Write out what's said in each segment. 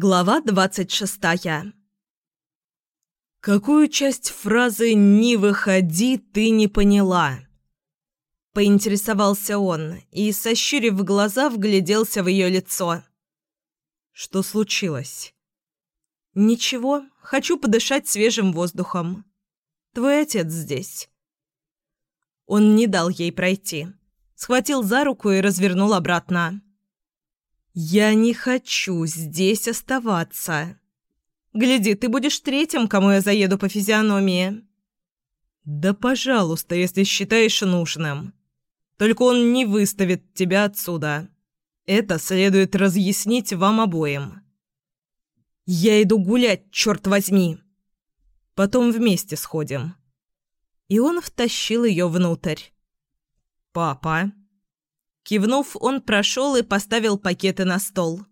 Глава двадцать шестая. «Какую часть фразы «не выходи» ты не поняла?» Поинтересовался он и, сощурив глаза, вгляделся в ее лицо. «Что случилось?» «Ничего, хочу подышать свежим воздухом. Твой отец здесь». Он не дал ей пройти. Схватил за руку и развернул обратно. «Я не хочу здесь оставаться. Гляди, ты будешь третьим, кому я заеду по физиономии». «Да, пожалуйста, если считаешь нужным. Только он не выставит тебя отсюда. Это следует разъяснить вам обоим». «Я иду гулять, черт возьми!» «Потом вместе сходим». И он втащил ее внутрь. «Папа?» Кивнув, он прошел и поставил пакеты на стол.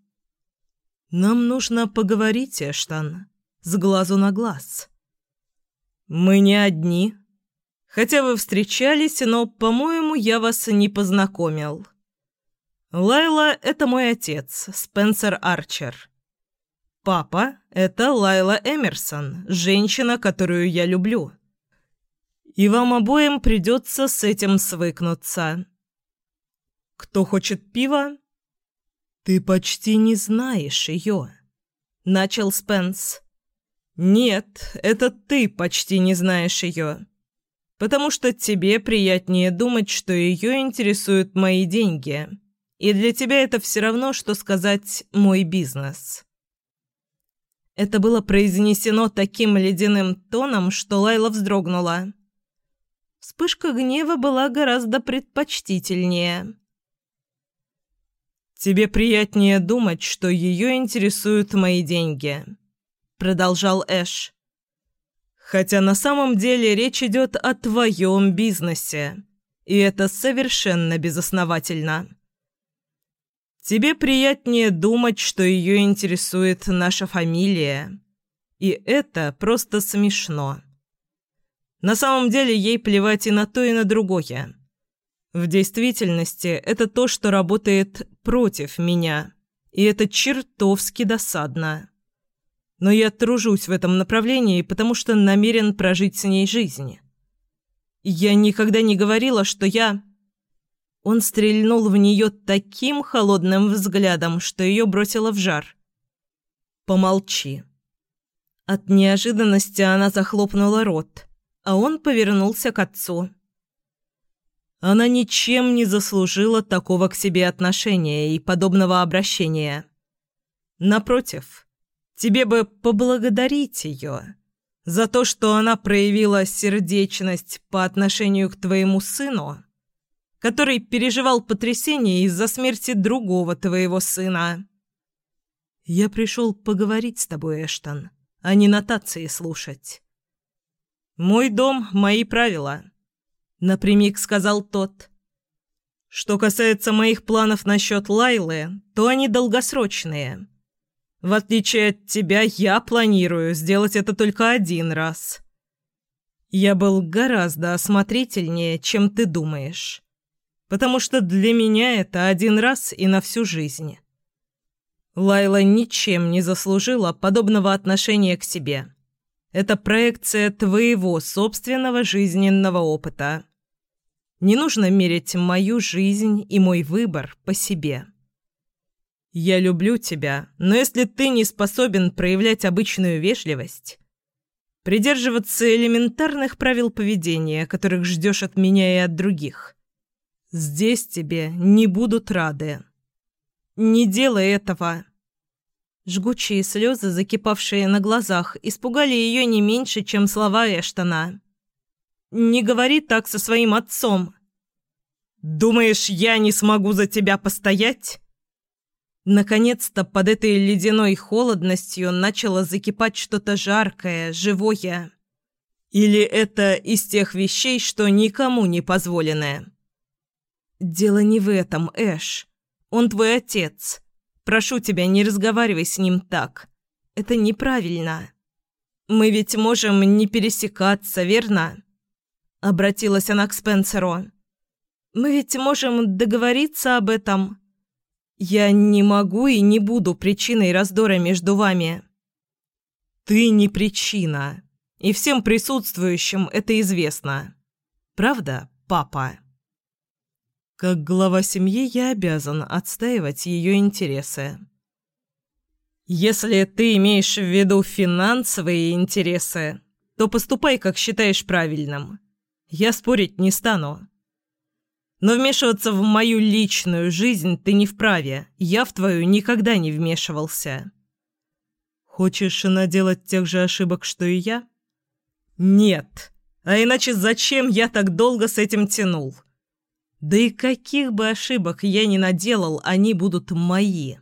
«Нам нужно поговорить, Эштон, с глазу на глаз». «Мы не одни. Хотя вы встречались, но, по-моему, я вас не познакомил. Лайла — это мой отец, Спенсер Арчер. Папа — это Лайла Эмерсон, женщина, которую я люблю. И вам обоим придется с этим свыкнуться». «Кто хочет пива?» «Ты почти не знаешь ее», — начал Спенс. «Нет, это ты почти не знаешь ее. Потому что тебе приятнее думать, что ее интересуют мои деньги, и для тебя это все равно, что сказать «мой бизнес». Это было произнесено таким ледяным тоном, что Лайла вздрогнула. Вспышка гнева была гораздо предпочтительнее. «Тебе приятнее думать, что ее интересуют мои деньги», — продолжал Эш. «Хотя на самом деле речь идет о твоем бизнесе, и это совершенно безосновательно. Тебе приятнее думать, что ее интересует наша фамилия, и это просто смешно. На самом деле ей плевать и на то, и на другое». В действительности это то, что работает против меня, и это чертовски досадно. Но я тружусь в этом направлении, потому что намерен прожить с ней жизнь. Я никогда не говорила, что я... Он стрельнул в нее таким холодным взглядом, что ее бросило в жар. «Помолчи». От неожиданности она захлопнула рот, а он повернулся к отцу. Она ничем не заслужила такого к себе отношения и подобного обращения. Напротив, тебе бы поблагодарить ее за то, что она проявила сердечность по отношению к твоему сыну, который переживал потрясение из-за смерти другого твоего сына. Я пришел поговорить с тобой, Эштон, а не нотации слушать. Мой дом — мои правила — напрямик сказал тот. Что касается моих планов насчет Лайлы, то они долгосрочные. В отличие от тебя, я планирую сделать это только один раз. Я был гораздо осмотрительнее, чем ты думаешь. Потому что для меня это один раз и на всю жизнь. Лайла ничем не заслужила подобного отношения к себе. Это проекция твоего собственного жизненного опыта. Не нужно мерить мою жизнь и мой выбор по себе. Я люблю тебя, но если ты не способен проявлять обычную вежливость, придерживаться элементарных правил поведения, которых ждешь от меня и от других, здесь тебе не будут рады. Не делай этого. Жгучие слезы, закипавшие на глазах, испугали ее не меньше, чем слова Эштона. «Не говори так со своим отцом!» «Думаешь, я не смогу за тебя постоять?» Наконец-то под этой ледяной холодностью начало закипать что-то жаркое, живое. Или это из тех вещей, что никому не позволены? «Дело не в этом, Эш. Он твой отец. Прошу тебя, не разговаривай с ним так. Это неправильно. Мы ведь можем не пересекаться, верно?» Обратилась она к Спенсеру. «Мы ведь можем договориться об этом. Я не могу и не буду причиной раздора между вами. Ты не причина, и всем присутствующим это известно. Правда, папа? Как глава семьи я обязан отстаивать ее интересы. Если ты имеешь в виду финансовые интересы, то поступай, как считаешь правильным. Я спорить не стану. Но вмешиваться в мою личную жизнь ты не вправе. Я в твою никогда не вмешивался. Хочешь наделать тех же ошибок, что и я? Нет. А иначе зачем я так долго с этим тянул? Да и каких бы ошибок я ни наделал, они будут мои.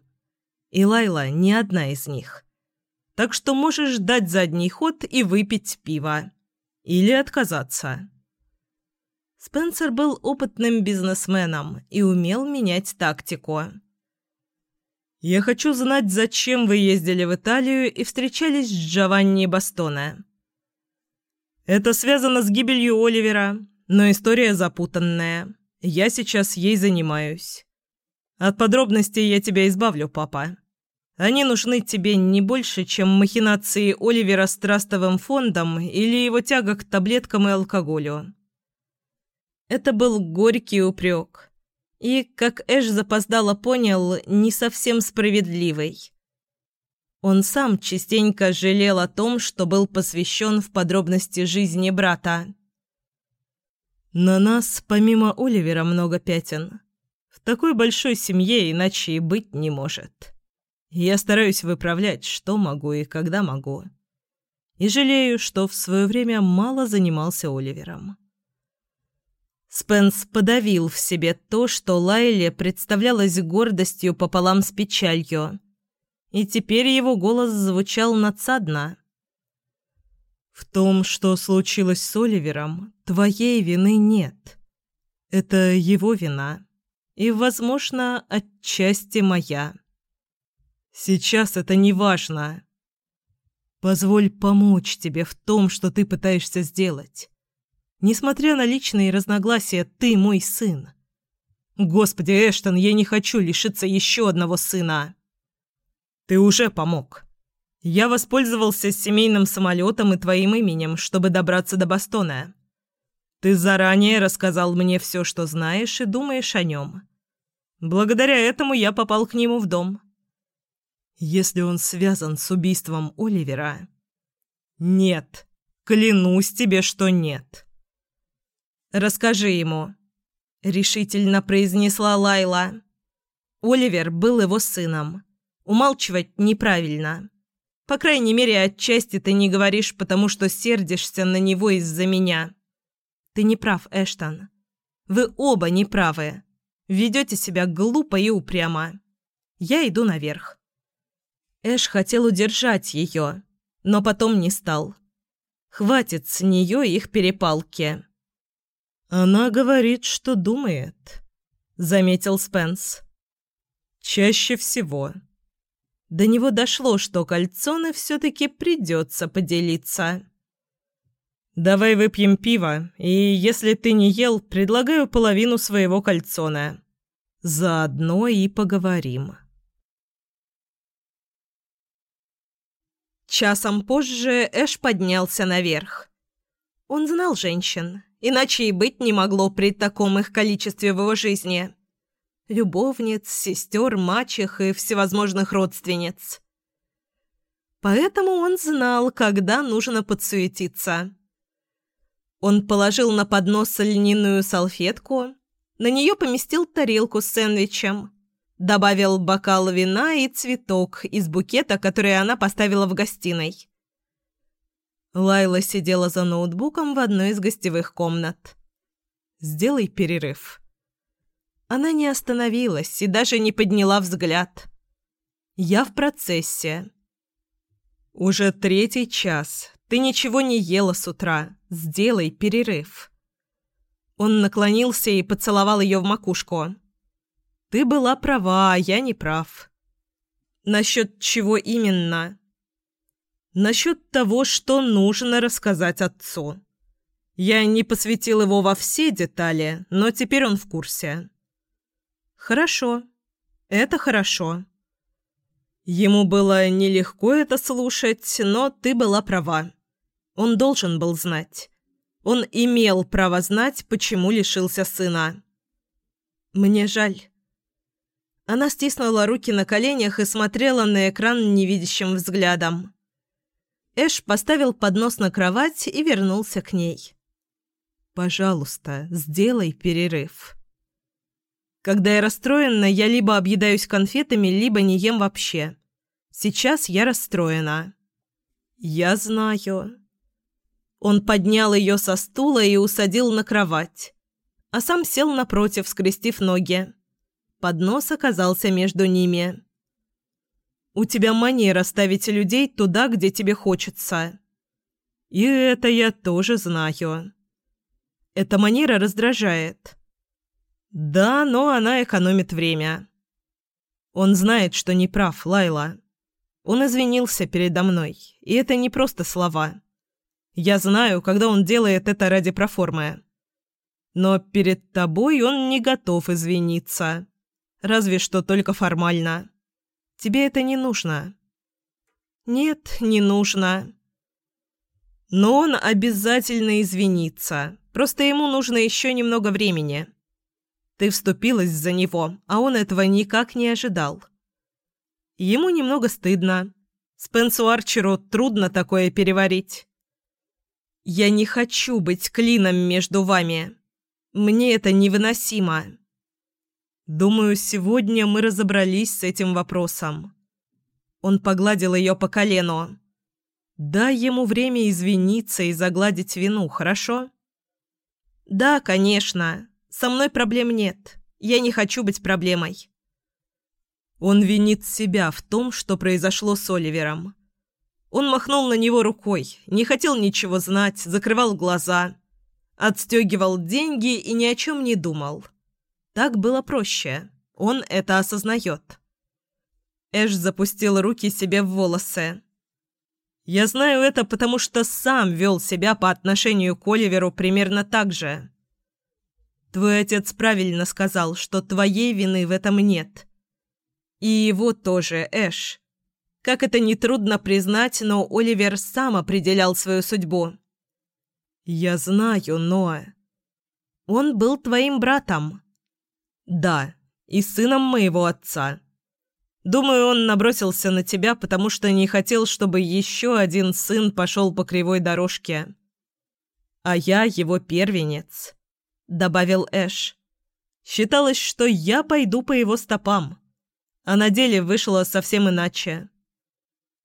И Лайла не одна из них. Так что можешь дать задний ход и выпить пиво. Или отказаться. Спенсер был опытным бизнесменом и умел менять тактику. «Я хочу знать, зачем вы ездили в Италию и встречались с Джованни Бастоне». «Это связано с гибелью Оливера, но история запутанная. Я сейчас ей занимаюсь. От подробностей я тебя избавлю, папа. Они нужны тебе не больше, чем махинации Оливера с трастовым фондом или его тяга к таблеткам и алкоголю». Это был горький упрек. И, как Эш запоздало понял, не совсем справедливый. Он сам частенько жалел о том, что был посвящен в подробности жизни брата. «На нас, помимо Оливера, много пятен. В такой большой семье иначе и быть не может. Я стараюсь выправлять, что могу и когда могу. И жалею, что в свое время мало занимался Оливером». Спенс подавил в себе то, что Лайле представлялось гордостью пополам с печалью. И теперь его голос звучал надсадно. «В том, что случилось с Оливером, твоей вины нет. Это его вина. И, возможно, отчасти моя. Сейчас это не важно. Позволь помочь тебе в том, что ты пытаешься сделать. Несмотря на личные разногласия, ты мой сын. Господи, Эштон, я не хочу лишиться еще одного сына. Ты уже помог. Я воспользовался семейным самолетом и твоим именем, чтобы добраться до Бастона. Ты заранее рассказал мне все, что знаешь и думаешь о нем. Благодаря этому я попал к нему в дом. Если он связан с убийством Оливера... Нет. Клянусь тебе, что нет. Расскажи ему», — решительно произнесла Лайла. Оливер был его сыном. Умалчивать неправильно. По крайней мере, отчасти ты не говоришь, потому что сердишься на него из-за меня. Ты не прав, Эштон. Вы оба не правы. Ведете себя глупо и упрямо. Я иду наверх. Эш хотел удержать ее, но потом не стал. Хватит с нее их перепалки. «Она говорит, что думает», — заметил Спенс. «Чаще всего». До него дошло, что кольцоны все-таки придется поделиться. «Давай выпьем пиво, и если ты не ел, предлагаю половину своего кольцона. Заодно и поговорим». Часом позже Эш поднялся наверх. Он знал женщин Иначе и быть не могло при таком их количестве в его жизни. Любовниц, сестер, мачех и всевозможных родственниц. Поэтому он знал, когда нужно подсуетиться. Он положил на поднос льняную салфетку, на нее поместил тарелку с сэндвичем, добавил бокал вина и цветок из букета, который она поставила в гостиной. Лайла сидела за ноутбуком в одной из гостевых комнат. «Сделай перерыв». Она не остановилась и даже не подняла взгляд. «Я в процессе». «Уже третий час. Ты ничего не ела с утра. Сделай перерыв». Он наклонился и поцеловал ее в макушку. «Ты была права, а я не прав». «Насчет чего именно?» насчет того, что нужно рассказать отцу. Я не посвятил его во все детали, но теперь он в курсе. Хорошо. Это хорошо. Ему было нелегко это слушать, но ты была права. Он должен был знать. Он имел право знать, почему лишился сына. Мне жаль. Она стиснула руки на коленях и смотрела на экран невидящим взглядом. Эш поставил поднос на кровать и вернулся к ней. «Пожалуйста, сделай перерыв». Когда я расстроена, я либо объедаюсь конфетами, либо не ем вообще. Сейчас я расстроена. Я знаю. Он поднял ее со стула и усадил на кровать, а сам сел напротив, скрестив ноги. Поднос оказался между ними. «У тебя манера ставить людей туда, где тебе хочется. И это я тоже знаю. Эта манера раздражает. Да, но она экономит время. Он знает, что не прав, Лайла. Он извинился передо мной, и это не просто слова. Я знаю, когда он делает это ради проформы. Но перед тобой он не готов извиниться. Разве что только формально. Тебе это не нужно. Нет, не нужно. Но он обязательно извинится. Просто ему нужно еще немного времени. Ты вступилась за него, а он этого никак не ожидал. Ему немного стыдно. Спенсу Арчеру трудно такое переварить. Я не хочу быть клином между вами. Мне это невыносимо. Думаю, сегодня мы разобрались с этим вопросом. Он погладил ее по колену. Дай ему время извиниться и загладить вину, хорошо? Да, конечно. Со мной проблем нет. Я не хочу быть проблемой. Он винит себя в том, что произошло с Оливером. Он махнул на него рукой, не хотел ничего знать, закрывал глаза, отстегивал деньги и ни о чем не думал. Так было проще. Он это осознает. Эш запустил руки себе в волосы. «Я знаю это, потому что сам вел себя по отношению к Оливеру примерно так же. Твой отец правильно сказал, что твоей вины в этом нет. И его тоже, Эш. Как это нетрудно признать, но Оливер сам определял свою судьбу. Я знаю, но... Он был твоим братом. Да, и сыном моего отца. Думаю, он набросился на тебя, потому что не хотел, чтобы еще один сын пошел по кривой дорожке. А я его первенец. — добавил Эш. «Считалось, что я пойду по его стопам, а на деле вышло совсем иначе.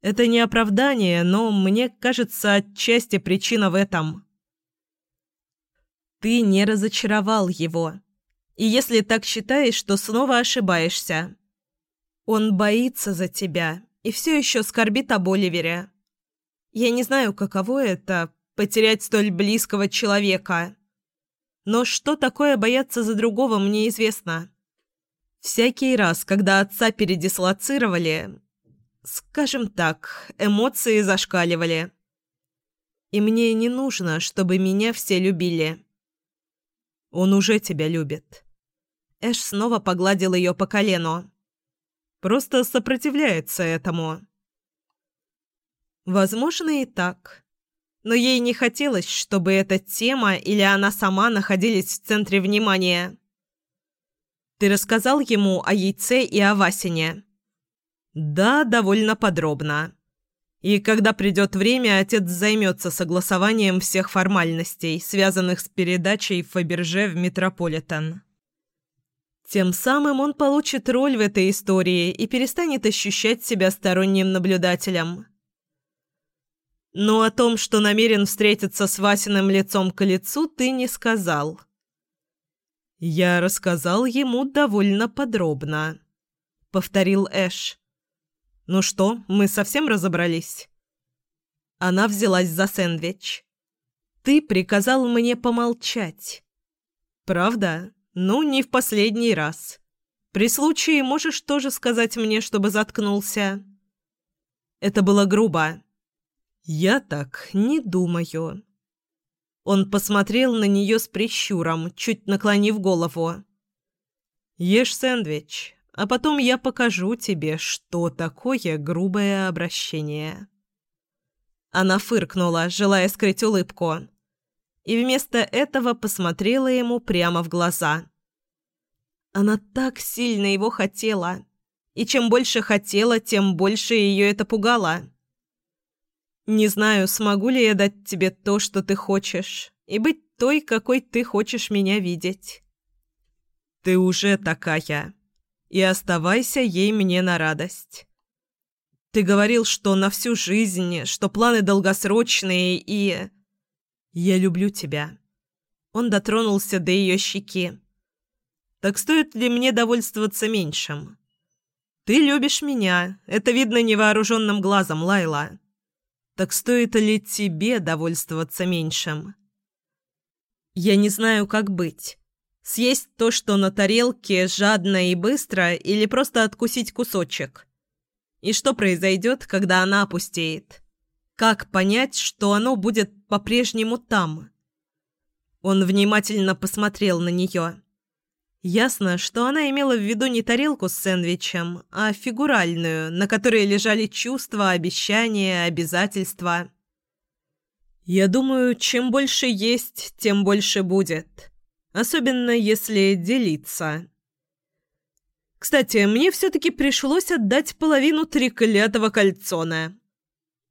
Это не оправдание, но мне кажется, отчасти причина в этом». «Ты не разочаровал его. И если так считаешь, то снова ошибаешься. Он боится за тебя и все еще скорбит об Оливере. Я не знаю, каково это — потерять столь близкого человека». Но что такое бояться за другого, мне известно. Всякий раз, когда отца передислоцировали, скажем так, эмоции зашкаливали. И мне не нужно, чтобы меня все любили. Он уже тебя любит. Эш снова погладил ее по колену. Просто сопротивляется этому. Возможно и так но ей не хотелось, чтобы эта тема или она сама находились в центре внимания. «Ты рассказал ему о яйце и о Васине?» «Да, довольно подробно. И когда придет время, отец займется согласованием всех формальностей, связанных с передачей Фаберже в Метрополитен». Тем самым он получит роль в этой истории и перестанет ощущать себя сторонним наблюдателем. Но о том, что намерен встретиться с Васиным лицом к лицу, ты не сказал. Я рассказал ему довольно подробно, повторил Эш. Ну что, мы совсем разобрались? Она взялась за сэндвич. Ты приказал мне помолчать. Правда? Ну, не в последний раз. При случае можешь тоже сказать мне, чтобы заткнулся. Это было грубо. «Я так не думаю». Он посмотрел на нее с прищуром, чуть наклонив голову. «Ешь сэндвич, а потом я покажу тебе, что такое грубое обращение». Она фыркнула, желая скрыть улыбку, и вместо этого посмотрела ему прямо в глаза. Она так сильно его хотела, и чем больше хотела, тем больше ее это пугало. «Не знаю, смогу ли я дать тебе то, что ты хочешь, и быть той, какой ты хочешь меня видеть». «Ты уже такая, и оставайся ей мне на радость». Ты говорил, что на всю жизнь, что планы долгосрочные и... Я люблю тебя. Он дотронулся до ее щеки. Так стоит ли мне довольствоваться меньшим? Ты любишь меня, это видно невооруженным глазом, Лайла. Так стоит ли тебе довольствоваться меньшим? Я не знаю, как быть. Съесть то, что на тарелке, жадно и быстро, или просто откусить кусочек. И что произойдет, когда она опустеет? Как понять, что оно будет по-прежнему там? Он внимательно посмотрел на нее. Ясно, что она имела в виду не тарелку с сэндвичем, а фигуральную, на которой лежали чувства, обещания, обязательства. «Я думаю, чем больше есть, тем больше будет. Особенно если делиться». Кстати, мне все-таки пришлось отдать половину треклятого кальцона.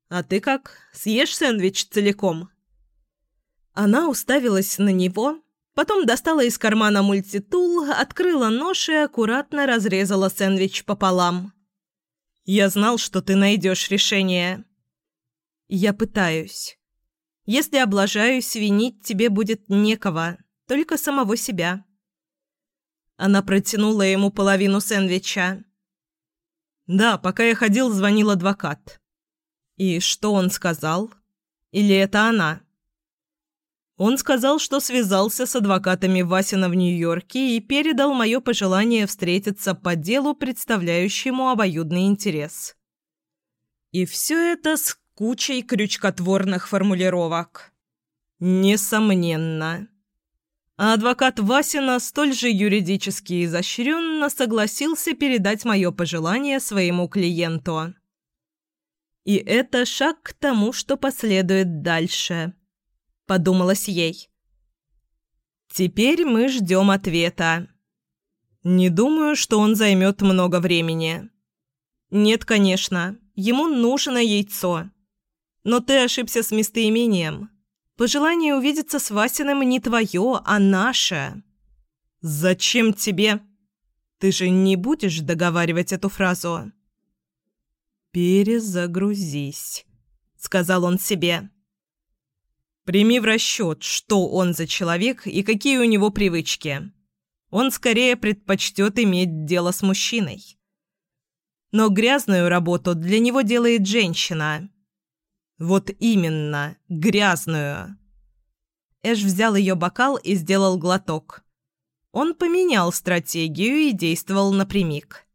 А ты как, съешь сэндвич целиком?» Она уставилась на него, Потом достала из кармана мультитул, открыла нож и аккуратно разрезала сэндвич пополам. «Я знал, что ты найдешь решение». «Я пытаюсь. Если облажаюсь, винить тебе будет некого, только самого себя». Она протянула ему половину сэндвича. «Да, пока я ходил, звонил адвокат». «И что он сказал? Или это она?» Он сказал, что связался с адвокатами Васина в Нью-Йорке и передал мое пожелание встретиться по делу, представляющему обоюдный интерес. И все это с кучей крючкотворных формулировок. Несомненно. А адвокат Васина столь же юридически изощренно согласился передать мое пожелание своему клиенту. И это шаг к тому, что последует дальше – подумалось ей. Теперь мы ждем ответа. Не думаю, что он займет много времени. Нет, конечно, ему нужно яйцо. Но ты ошибся с местоимением. Пожелание увидеться с Васиным не твое, а наше. Зачем тебе? Ты же не будешь договаривать эту фразу. «Перезагрузись», — сказал он себе. Прими в расчет, что он за человек и какие у него привычки. Он скорее предпочтет иметь дело с мужчиной. Но грязную работу для него делает женщина. Вот именно, грязную. Эш взял ее бокал и сделал глоток. Он поменял стратегию и действовал напрямик.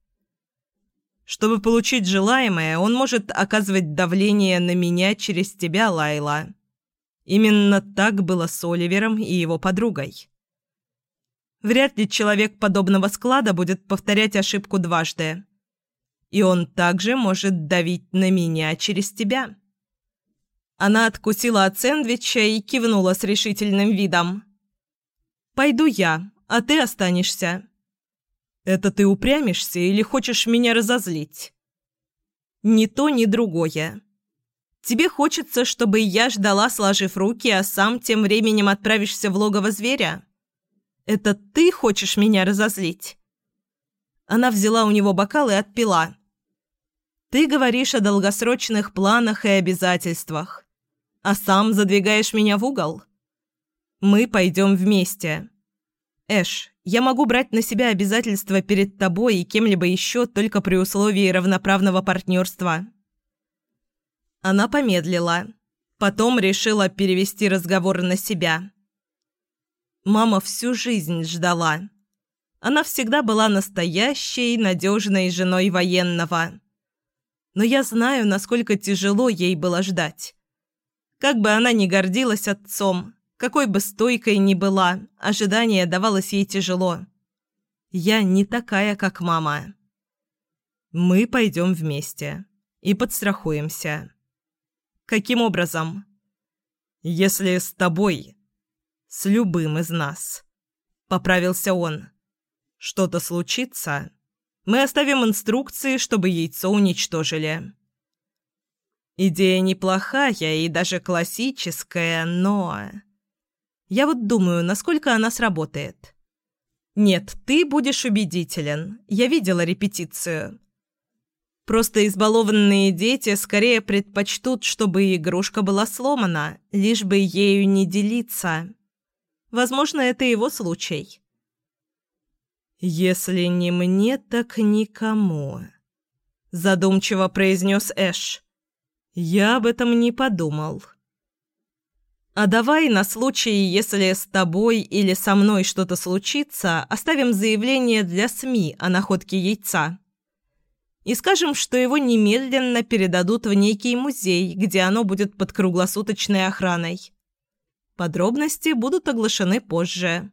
Чтобы получить желаемое, он может оказывать давление на меня через тебя, Лайла. Именно так было с Оливером и его подругой. Вряд ли человек подобного склада будет повторять ошибку дважды. И он также может давить на меня через тебя. Она откусила от сэндвича и кивнула с решительным видом. «Пойду я, а ты останешься». «Это ты упрямишься или хочешь меня разозлить?» «Ни то, ни другое. Тебе хочется, чтобы я ждала, сложив руки, а сам тем временем отправишься в логово зверя? Это ты хочешь меня разозлить?» Она взяла у него бокал и отпила. «Ты говоришь о долгосрочных планах и обязательствах, а сам задвигаешь меня в угол. Мы пойдем вместе. Эш, я могу брать на себя обязательства перед тобой и кем-либо еще только при условии равноправного партнерства». Она помедлила. Потом решила перевести разговор на себя. Мама всю жизнь ждала. Она всегда была настоящей, надежной женой военного. Но я знаю, насколько тяжело ей было ждать. Как бы она ни гордилась отцом, какой бы стойкой ни была, ожидание давалось ей тяжело. Я не такая, как мама. Мы пойдем вместе и подстрахуемся. Каким образом? Если с тобой, с любым из нас, поправился он, что-то случится, мы оставим инструкции, чтобы яйцо уничтожили. Идея неплохая и даже классическая, но... Я вот думаю, насколько она сработает. Нет, ты будешь убедителен. Я видела репетицию. Просто избалованные дети скорее предпочтут, чтобы игрушка была сломана, лишь бы ею не делиться. Возможно, это его случай. «Если не мне, так никому», — задумчиво произнес Эш. «Я об этом не подумал». «А давай на случай, если с тобой или со мной что-то случится, оставим заявление для СМИ о находке яйца. И скажем, что его немедленно передадут в некий музей, где оно будет под круглосуточной охраной. Подробности будут оглашены позже».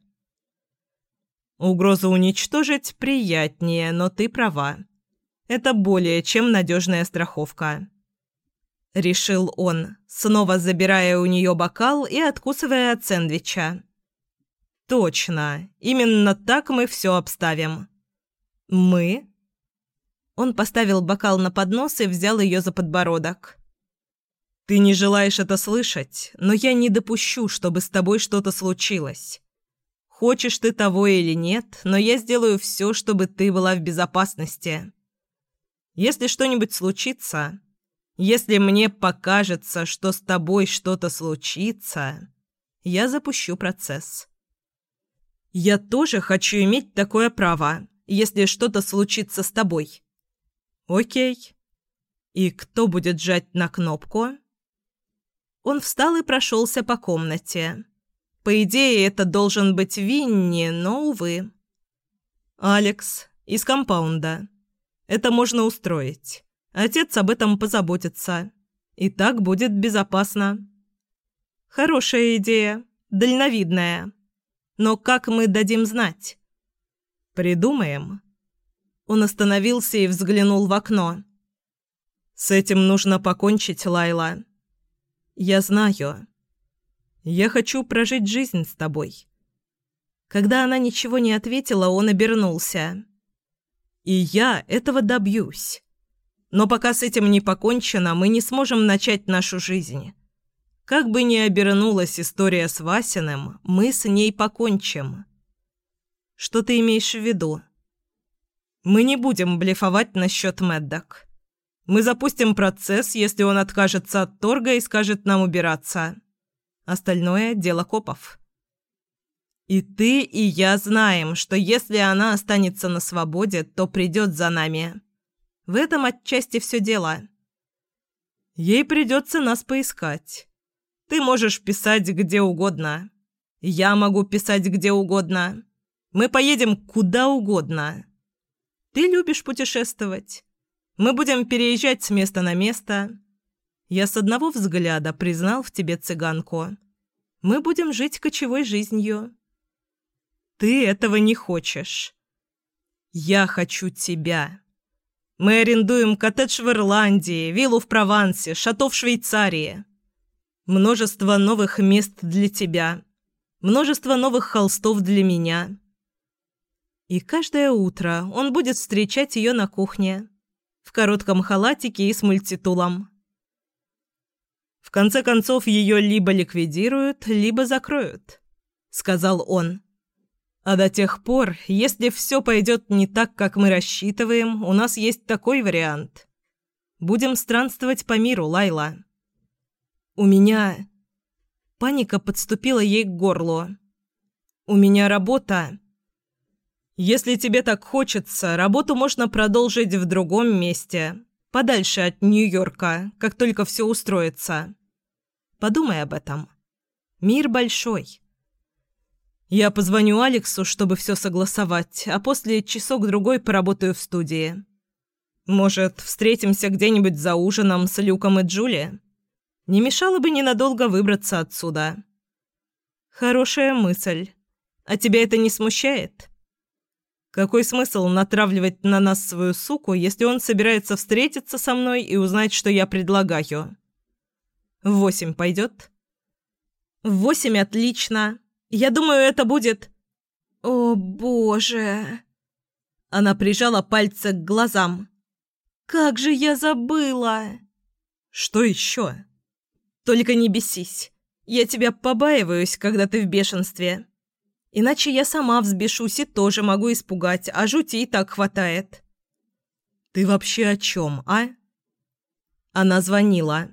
Угрозу уничтожить приятнее, но ты права. Это более чем надежная страховка. Решил он, снова забирая у нее бокал и откусывая от сэндвича. «Точно. Именно так мы все обставим». «Мы?» Он поставил бокал на поднос и взял ее за подбородок. «Ты не желаешь это слышать, но я не допущу, чтобы с тобой что-то случилось. Хочешь ты того или нет, но я сделаю все, чтобы ты была в безопасности. Если что-нибудь случится, если мне покажется, что с тобой что-то случится, я запущу процесс. Я тоже хочу иметь такое право, если что-то случится с тобой. Окей. И кто будет жать на кнопку? Он встал и прошелся по комнате. По идее, это должен быть Винни, но, увы. «Алекс, из компаунда. Это можно устроить. Отец об этом позаботится. И так будет безопасно». «Хорошая идея. Дальновидная. Но как мы дадим знать?» «Придумаем». Он остановился и взглянул в окно. «С этим нужно покончить, Лайла. Я знаю». Я хочу прожить жизнь с тобой». Когда она ничего не ответила, он обернулся. «И я этого добьюсь. Но пока с этим не покончено, мы не сможем начать нашу жизнь. Как бы ни обернулась история с Васиным, мы с ней покончим». «Что ты имеешь в виду?» «Мы не будем блефовать насчет Мэддок. Мы запустим процесс, если он откажется от торга и скажет нам убираться». Остальное – дело копов. И ты, и я знаем, что если она останется на свободе, то придет за нами. В этом отчасти все дело. Ей придется нас поискать. Ты можешь писать где угодно. Я могу писать где угодно. Мы поедем куда угодно. Ты любишь путешествовать. Мы будем переезжать с места на место. Я с одного взгляда признал в тебе цыганку. Мы будем жить кочевой жизнью. Ты этого не хочешь. Я хочу тебя. Мы арендуем коттедж в Ирландии, виллу в Провансе, шато в Швейцарии. Множество новых мест для тебя. Множество новых холстов для меня. И каждое утро он будет встречать ее на кухне. В коротком халатике и с мультитулом. В конце концов, ее либо ликвидируют, либо закроют», — сказал он. «А до тех пор, если все пойдет не так, как мы рассчитываем, у нас есть такой вариант. Будем странствовать по миру, Лайла». «У меня...» Паника подступила ей к горлу. «У меня работа...» «Если тебе так хочется, работу можно продолжить в другом месте, подальше от Нью-Йорка, как только все устроится. Подумай об этом. Мир большой. Я позвоню Алексу, чтобы все согласовать, а после часок-другой поработаю в студии. Может, встретимся где-нибудь за ужином с Люком и Джули? Не мешало бы ненадолго выбраться отсюда. Хорошая мысль. А тебя это не смущает? Какой смысл натравливать на нас свою суку, если он собирается встретиться со мной и узнать, что я предлагаю? Восемь пойдет? Восемь отлично. Я думаю, это будет... О, боже... Она прижала пальцы к глазам. «Как же я забыла!» «Что еще?» «Только не бесись. Я тебя побаиваюсь, когда ты в бешенстве. Иначе я сама взбешусь и тоже могу испугать, а жути и так хватает». «Ты вообще о чем, а?» Она звонила.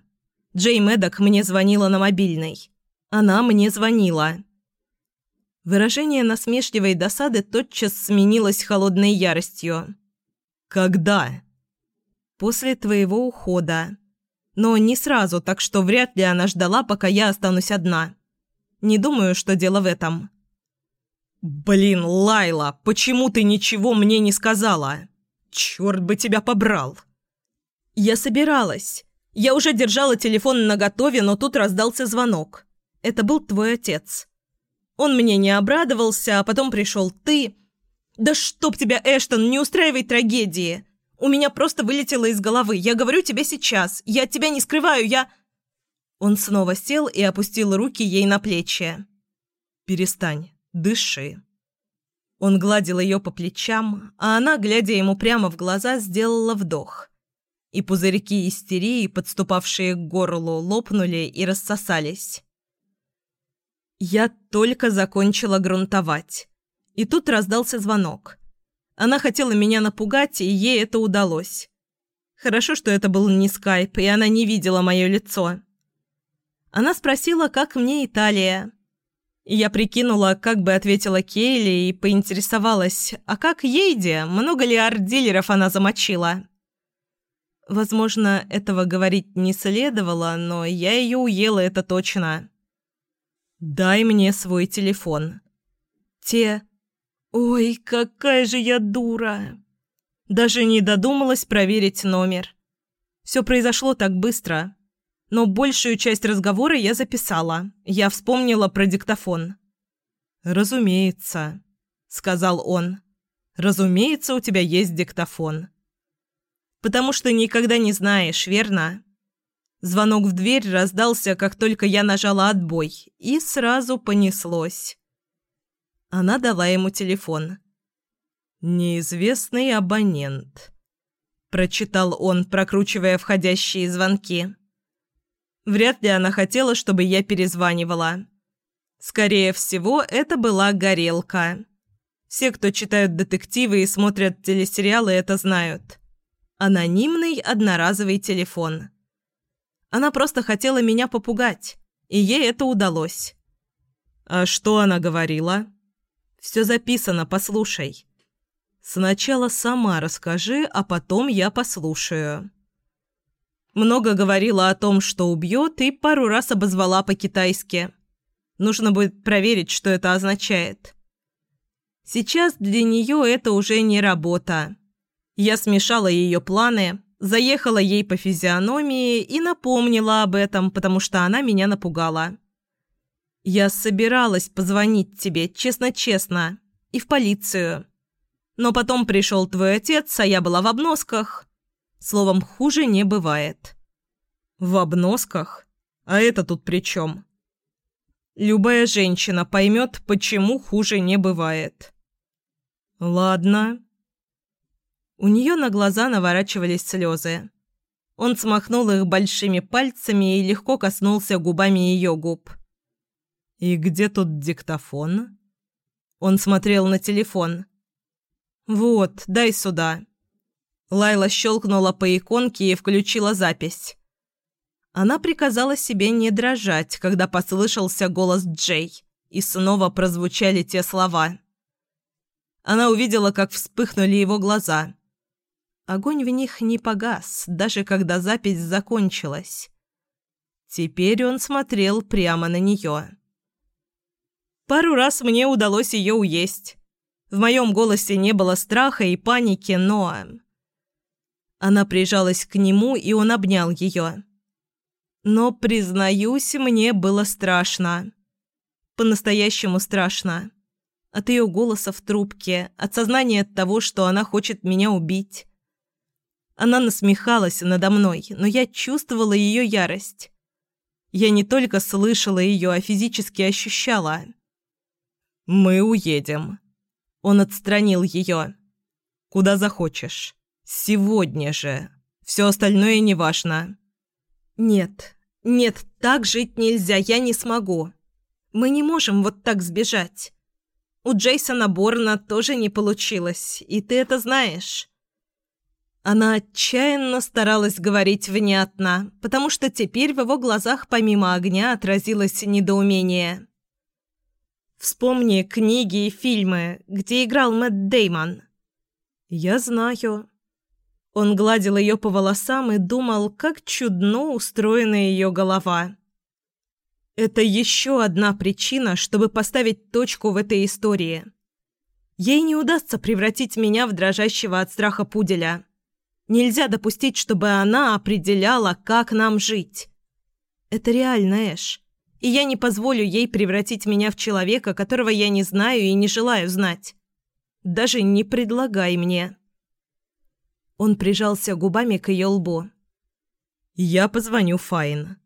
Джей Мэддок мне звонила на мобильный. Она мне звонила. Выражение насмешливой досады тотчас сменилось холодной яростью. «Когда?» «После твоего ухода. Но не сразу, так что вряд ли она ждала, пока я останусь одна. Не думаю, что дело в этом». «Блин, Лайла, почему ты ничего мне не сказала? Черт бы тебя побрал!» «Я собиралась. Я уже держала телефон наготове, но тут раздался звонок. Это был твой отец». Он мне не обрадовался, а потом пришел ты. Да чтоб тебя, Эштон, не устраивай трагедии. У меня просто вылетело из головы. Я говорю тебе сейчас. Я от тебя не скрываю, я...» Он снова сел и опустил руки ей на плечи. «Перестань, дыши». Он гладил ее по плечам, а она, глядя ему прямо в глаза, сделала вдох. И пузырьки истерии, подступавшие к горлу, лопнули и рассосались. Я только закончила грунтовать. И тут раздался звонок. Она хотела меня напугать, и ей это удалось. Хорошо, что это был не скайп, и она не видела мое лицо. Она спросила, как мне Италия. Я прикинула, как бы ответила Кейли, и поинтересовалась, а как Ейде, много ли арт-дилеров она замочила. Возможно, этого говорить не следовало, но я ее уела, это точно. «Дай мне свой телефон». Те... Ой, какая же я дура. Даже не додумалась проверить номер. Все произошло так быстро. Но большую часть разговора я записала. Я вспомнила про диктофон. «Разумеется», — сказал он. «Разумеется, у тебя есть диктофон». «Потому что никогда не знаешь, верно?» Звонок в дверь раздался, как только я нажала отбой, и сразу понеслось. Она дала ему телефон. «Неизвестный абонент», – прочитал он, прокручивая входящие звонки. Вряд ли она хотела, чтобы я перезванивала. Скорее всего, это была горелка. Все, кто читают детективы и смотрят телесериалы, это знают. Анонимный одноразовый телефон. Она просто хотела меня попугать, и ей это удалось. «А что она говорила?» «Все записано, послушай». «Сначала сама расскажи, а потом я послушаю». Много говорила о том, что убьет, и пару раз обозвала по-китайски. Нужно будет проверить, что это означает. Сейчас для нее это уже не работа. Я смешала ее планы, Заехала ей по физиономии и напомнила об этом, потому что она меня напугала. «Я собиралась позвонить тебе, честно-честно, и в полицию. Но потом пришел твой отец, а я была в обносках. Словом, хуже не бывает». «В обносках? А это тут при чем?» «Любая женщина поймет, почему хуже не бывает». «Ладно», у нее на глаза наворачивались слезы. Он смахнул их большими пальцами и легко коснулся губами ее губ. «И где тут диктофон?» Он смотрел на телефон. «Вот, дай сюда». Лайла щелкнула по иконке и включила запись. Она приказала себе не дрожать, когда послышался голос Джей, и снова прозвучали те слова. Она увидела, как вспыхнули его глаза. Огонь в них не погас, даже когда запись закончилась. Теперь он смотрел прямо на нее. Пару раз мне удалось ее уесть. В моем голосе не было страха и паники, но... Она прижалась к нему, и он обнял ее. Но, признаюсь, мне было страшно. По-настоящему страшно. От ее голоса в трубке, от сознания того, что она хочет меня убить. Она насмехалась надо мной, но я чувствовала ее ярость. Я не только слышала ее, а физически ощущала. «Мы уедем». Он отстранил ее. «Куда захочешь. Сегодня же. Все остальное неважно». «Нет, нет, так жить нельзя, я не смогу. Мы не можем вот так сбежать. У Джейсона Борна тоже не получилось, и ты это знаешь». Она отчаянно старалась говорить внятно, потому что теперь в его глазах помимо огня отразилось недоумение. «Вспомни книги и фильмы, где играл Мэтт Деймон». «Я знаю». Он гладил ее по волосам и думал, как чудно устроена ее голова. Это еще одна причина, чтобы поставить точку в этой истории. Ей не удастся превратить меня в дрожащего от страха пуделя. Нельзя допустить, чтобы она определяла, как нам жить. Это реально, Эш. И я не позволю ей превратить меня в человека, которого я не знаю и не желаю знать. Даже не предлагай мне. Он прижался губами к ее лбу. «Я позвоню Файн».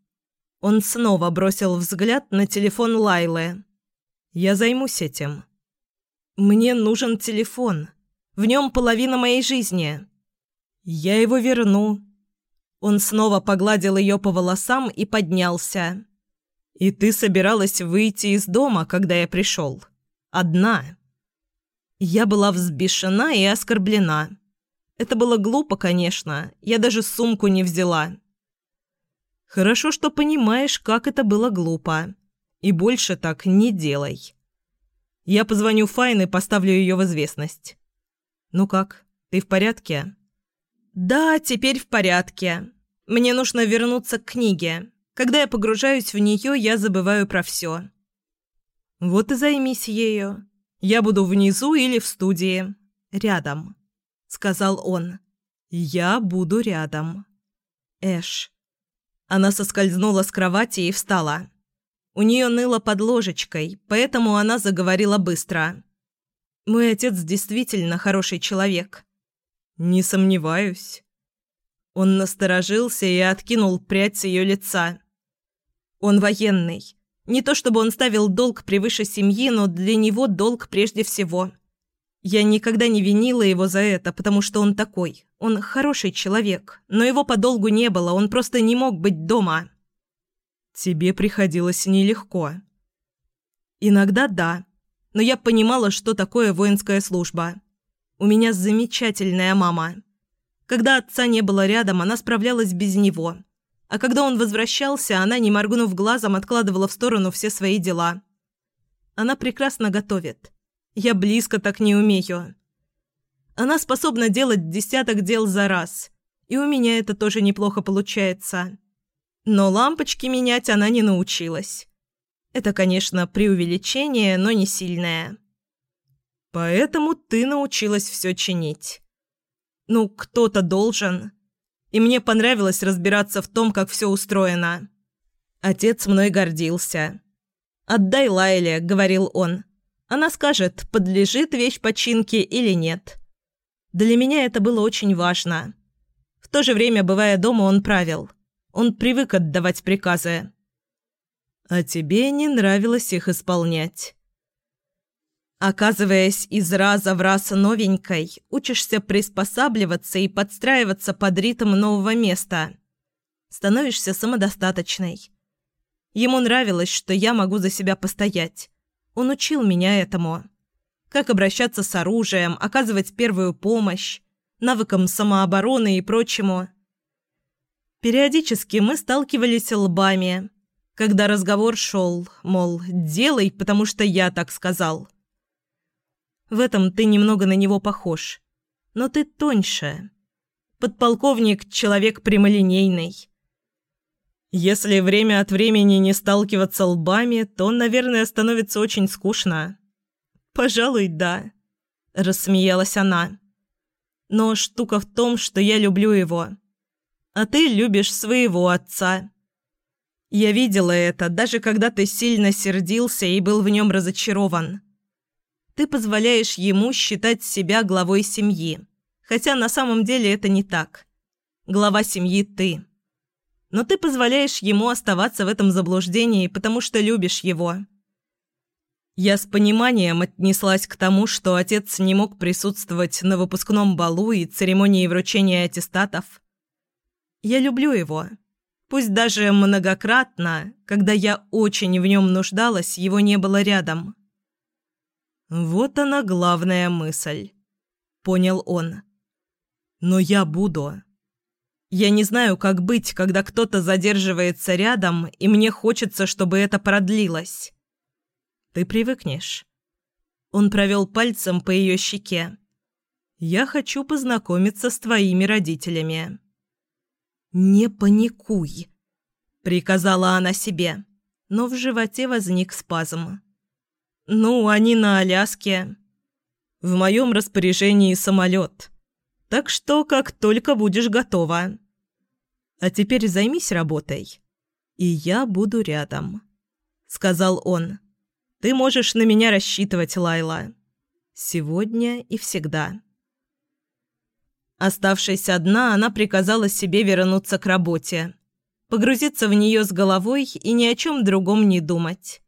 Он снова бросил взгляд на телефон Лайлы. «Я займусь этим». «Мне нужен телефон. В нем половина моей жизни». «Я его верну». Он снова погладил ее по волосам и поднялся. «И ты собиралась выйти из дома, когда я пришел? Одна?» Я была взбешена и оскорблена. Это было глупо, конечно. Я даже сумку не взяла. Хорошо, что понимаешь, как это было глупо. И больше так не делай. Я позвоню Файн и поставлю ее в известность. Ну как, ты в порядке?» «Да, теперь в порядке. Мне нужно вернуться к книге. Когда я погружаюсь в нее, я забываю про все». «Вот и займись ею. Я буду внизу или в студии. Рядом», — сказал он. «Я буду рядом». «Эш». Она соскользнула с кровати и встала. У нее ныло под ложечкой, поэтому она заговорила быстро. «Мой отец действительно хороший человек». «Не сомневаюсь». Он насторожился и откинул прядь с ее лица. «Он военный. Не то чтобы он ставил долг превыше семьи, но для него долг прежде всего. Я никогда не винила его за это, потому что он такой. Он хороший человек, но его по долгу не было, он просто не мог быть дома». «Тебе приходилось нелегко». «Иногда да, но я понимала, что такое воинская служба». У меня замечательная мама. Когда отца не было рядом, она справлялась без него. А когда он возвращался, она, не моргнув глазом, откладывала в сторону все свои дела. Она прекрасно готовит. Я близко так не умею. Она способна делать десяток дел за раз. И у меня это тоже неплохо получается. Но лампочки менять она не научилась. Это, конечно, преувеличение, но не сильное. Поэтому ты научилась все чинить. Ну, кто-то должен. И мне понравилось разбираться в том, как все устроено. Отец мной гордился. «Отдай Лайле», — говорил он. «Она скажет, подлежит вещь починке или нет». Для меня это было очень важно. В то же время, бывая дома, он правил. Он привык отдавать приказы. А тебе не нравилось их исполнять. Оказываясь из раза в раз новенькой, учишься приспосабливаться и подстраиваться под ритм нового места. Становишься самодостаточной. Ему нравилось, что я могу за себя постоять. Он учил меня этому. Как обращаться с оружием, оказывать первую помощь, навыкам самообороны и прочему. Периодически мы сталкивались лбами, когда разговор шел, мол, делай, потому что я так сказал – в этом ты немного на него похож. Но ты тоньше. Подполковник – человек прямолинейный. Если время от времени не сталкиваться лбами, то, наверное, становится очень скучно. «Пожалуй, да», – рассмеялась она. «Но штука в том, что я люблю его. А ты любишь своего отца. Я видела это, даже когда ты сильно сердился и был в нем разочарован. Ты позволяешь ему считать себя главой семьи, хотя на самом деле это не так. Глава семьи ты. Но ты позволяешь ему оставаться в этом заблуждении, потому что любишь его. Я с пониманием отнеслась к тому, что отец не мог присутствовать на выпускном балу и церемонии вручения аттестатов. Я люблю его. Пусть даже многократно, когда я очень в нем нуждалась, его не было рядом. Вот она главная мысль. Понял он. Но я буду. Я не знаю, как быть, когда кто-то задерживается рядом, и мне хочется, чтобы это продлилось. Ты привыкнешь. Он провел пальцем по ее щеке. Я хочу познакомиться с твоими родителями. Не паникуй, приказала она себе, но в животе возник спазм. Ну, они на Аляске. В моем распоряжении самолет. Так что, как только будешь готова. А теперь займись работой. И я буду рядом», — сказал он. «Ты можешь на меня рассчитывать, Лайла. Сегодня и всегда». Оставшись одна, она приказала себе вернуться к работе, погрузиться в нее с головой и ни о чем другом не думать.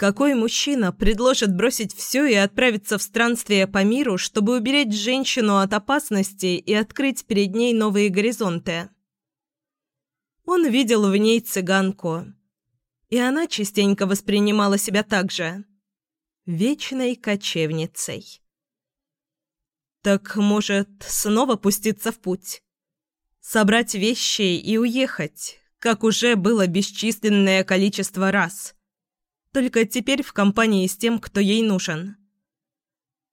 Какой мужчина предложит бросить все и отправиться в странствие по миру, чтобы уберечь женщину от опасности и открыть перед ней новые горизонты? Он видел в ней цыганку, и она частенько воспринимала себя так же – вечной кочевницей. Так, может, снова пуститься в путь? Собрать вещи и уехать, как уже было бесчисленное количество раз – только теперь в компании с тем, кто ей нужен.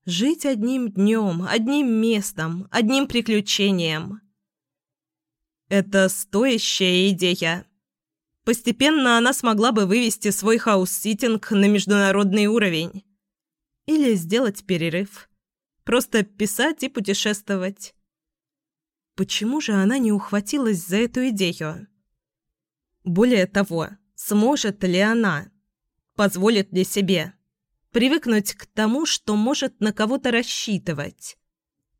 Жить одним днем, одним местом, одним приключением. Это стоящая идея. Постепенно она смогла бы вывести свой house-sitting на международный уровень. Или сделать перерыв. Просто писать и путешествовать. Почему же она не ухватилась за эту идею? Более того, сможет ли она, позволит ли себе привыкнуть к тому, что может на кого-то рассчитывать,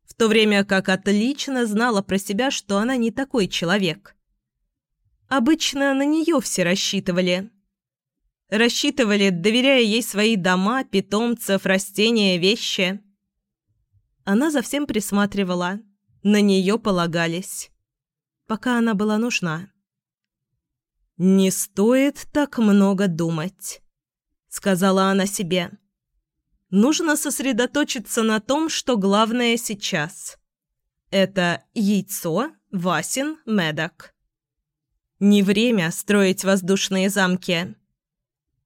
в то время как отлично знала про себя, что она не такой человек. Обычно на нее все рассчитывали. Рассчитывали, доверяя ей свои дома, питомцев, растения, вещи. Она за всем присматривала, на нее полагались, пока она была нужна. Не стоит так много думать. — сказала она себе. «Нужно сосредоточиться на том, что главное сейчас. Это яйцо, Васин, медок. Не время строить воздушные замки.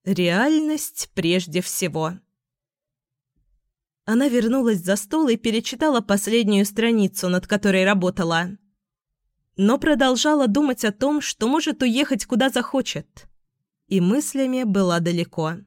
Реальность прежде всего». Она вернулась за стол и перечитала последнюю страницу, над которой работала. Но продолжала думать о том, что может уехать куда захочет. И мыслями была далеко.